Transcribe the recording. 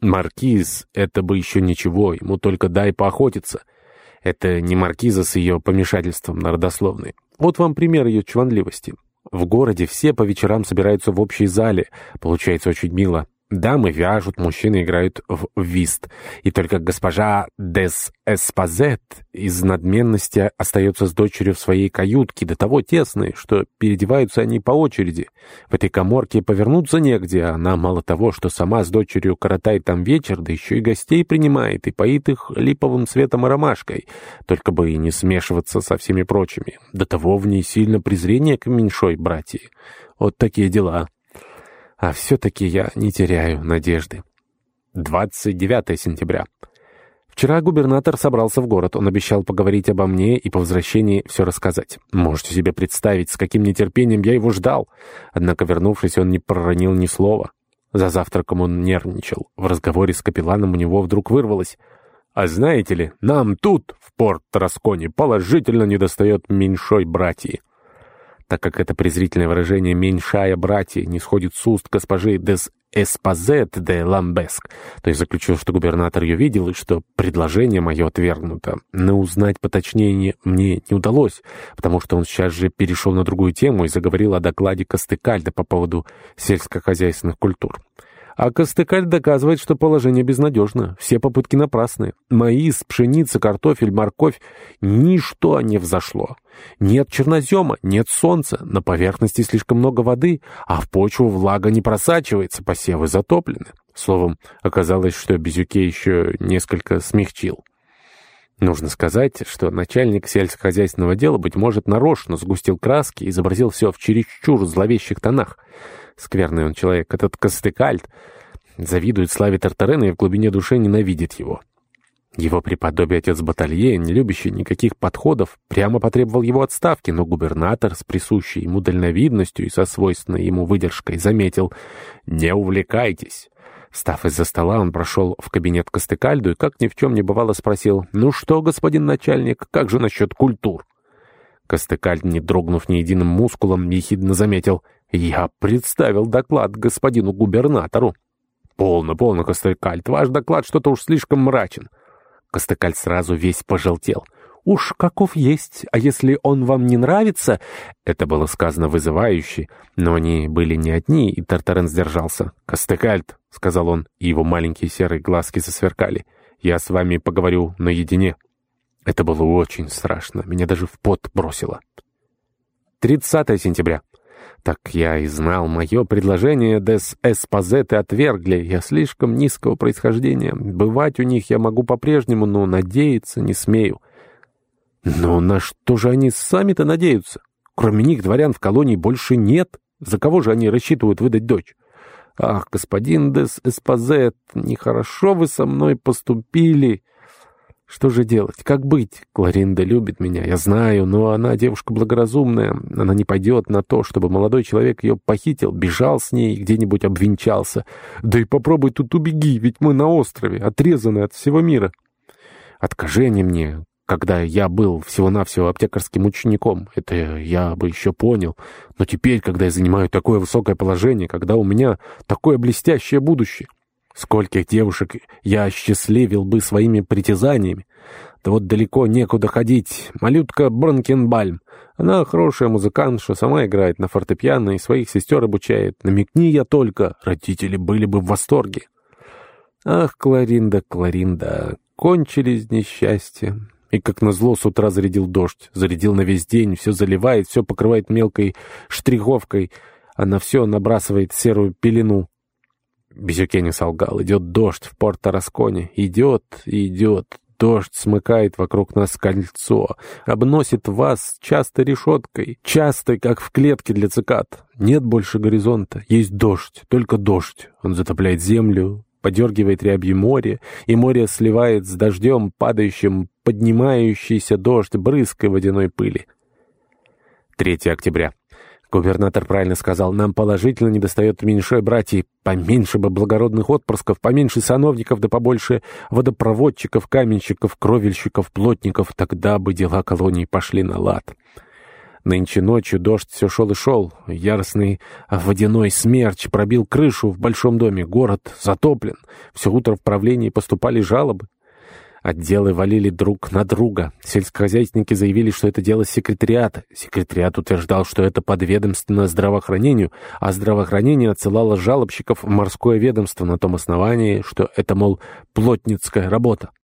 Маркиз — это бы еще ничего, ему только дай поохотиться. Это не маркиза с ее помешательством на родословной. Вот вам пример ее чванливости. В городе все по вечерам собираются в общей зале. Получается очень мило. Дамы вяжут, мужчины играют в вист. И только госпожа Дес Эспазет из надменности остается с дочерью в своей каютке, до того тесной, что переодеваются они по очереди. В этой коморке повернуться негде, она мало того, что сама с дочерью коротает там вечер, да еще и гостей принимает и поит их липовым цветом и ромашкой, только бы и не смешиваться со всеми прочими. До того в ней сильно презрение к меньшой братьи. Вот такие дела. А все-таки я не теряю надежды. 29 сентября. Вчера губернатор собрался в город. Он обещал поговорить обо мне и по возвращении все рассказать. Можете себе представить, с каким нетерпением я его ждал. Однако, вернувшись, он не проронил ни слова. За завтраком он нервничал. В разговоре с капелланом у него вдруг вырвалось. «А знаете ли, нам тут, в порт Тарасконе, положительно недостает меньшой братьи так как это презрительное выражение «меньшая братья» не сходит с уст госпожи Дес Эспазет де Ламбеск, то есть заключил, что губернатор ее видел и что предложение мое отвергнуто. Но узнать поточнее мне не удалось, потому что он сейчас же перешел на другую тему и заговорил о докладе Костыкальда по поводу сельскохозяйственных культур. А Костыкаль доказывает, что положение безнадежно. Все попытки напрасны. Маис, пшеница, картофель, морковь — ничто не взошло. Нет чернозема, нет солнца, на поверхности слишком много воды, а в почву влага не просачивается, посевы затоплены. Словом, оказалось, что Безюке еще несколько смягчил. Нужно сказать, что начальник сельскохозяйственного дела, быть может, нарочно сгустил краски и изобразил все в чересчур зловещих тонах. Скверный он человек, этот Костыкальд. Завидует славе Тартарена и в глубине души ненавидит его. Его преподобие отец Баталье, не любящий никаких подходов, прямо потребовал его отставки, но губернатор с присущей ему дальновидностью и со свойственной ему выдержкой заметил «Не увлекайтесь». Встав из-за стола, он прошел в кабинет Костыкальду и, как ни в чем не бывало, спросил «Ну что, господин начальник, как же насчет культур?» Костыкальд, не дрогнув ни единым мускулом, ехидно заметил «Я представил доклад господину губернатору». «Полно, полно, Костыкальд, ваш доклад что-то уж слишком мрачен». Костыкальд сразу весь пожелтел. «Уж каков есть, а если он вам не нравится...» Это было сказано вызывающе, но они были не одни, и Тартарен сдержался. «Костыкальд», — сказал он, и его маленькие серые глазки засверкали, — «я с вами поговорю наедине». Это было очень страшно. Меня даже в пот бросило. 30 сентября. Так я и знал, мое предложение Дес Эспазеты отвергли. Я слишком низкого происхождения. Бывать у них я могу по-прежнему, но надеяться не смею. Но на что же они сами-то надеются? Кроме них дворян в колонии больше нет. За кого же они рассчитывают выдать дочь? Ах, господин Дес Эспазет, нехорошо вы со мной поступили. Что же делать? Как быть? Кларинда любит меня, я знаю, но она девушка благоразумная. Она не пойдет на то, чтобы молодой человек ее похитил, бежал с ней, где-нибудь обвенчался. Да и попробуй тут убеги, ведь мы на острове, отрезаны от всего мира. Откажи они мне, когда я был всего-навсего аптекарским учеником. Это я бы еще понял. Но теперь, когда я занимаю такое высокое положение, когда у меня такое блестящее будущее... Скольких девушек я осчастливил бы своими притязаниями. Да вот далеко некуда ходить. Малютка Бронкенбальм. Она хорошая музыкантша, сама играет на фортепиано и своих сестер обучает. Намекни я только, родители были бы в восторге. Ах, Кларинда, Кларинда, кончились несчастья. И как назло с утра зарядил дождь. Зарядил на весь день, все заливает, все покрывает мелкой штриховкой, а на все набрасывает серую пелену. Безюке не солгал. Идет дождь в порт Тарасконе. Идет идет. Дождь смыкает вокруг нас кольцо, обносит вас часто решеткой, часто, как в клетке для цикад. Нет больше горизонта, есть дождь, только дождь. Он затопляет землю, подергивает рябью море, и море сливает с дождем, падающим, поднимающийся дождь брызгой водяной пыли. 3 октября. Губернатор правильно сказал, нам положительно недостает меньшой братьев, поменьше бы благородных отпрысков, поменьше сановников, да побольше водопроводчиков, каменщиков, кровельщиков, плотников, тогда бы дела колонии пошли на лад. Нынче ночью дождь все шел и шел. Яростный водяной смерч пробил крышу в большом доме. Город затоплен. Все утро в правлении поступали жалобы. Отделы валили друг на друга. Сельскохозяйственники заявили, что это дело секретариата. Секретариат утверждал, что это подведомственно здравоохранению, а здравоохранение отсылало жалобщиков в морское ведомство на том основании, что это, мол, плотницкая работа.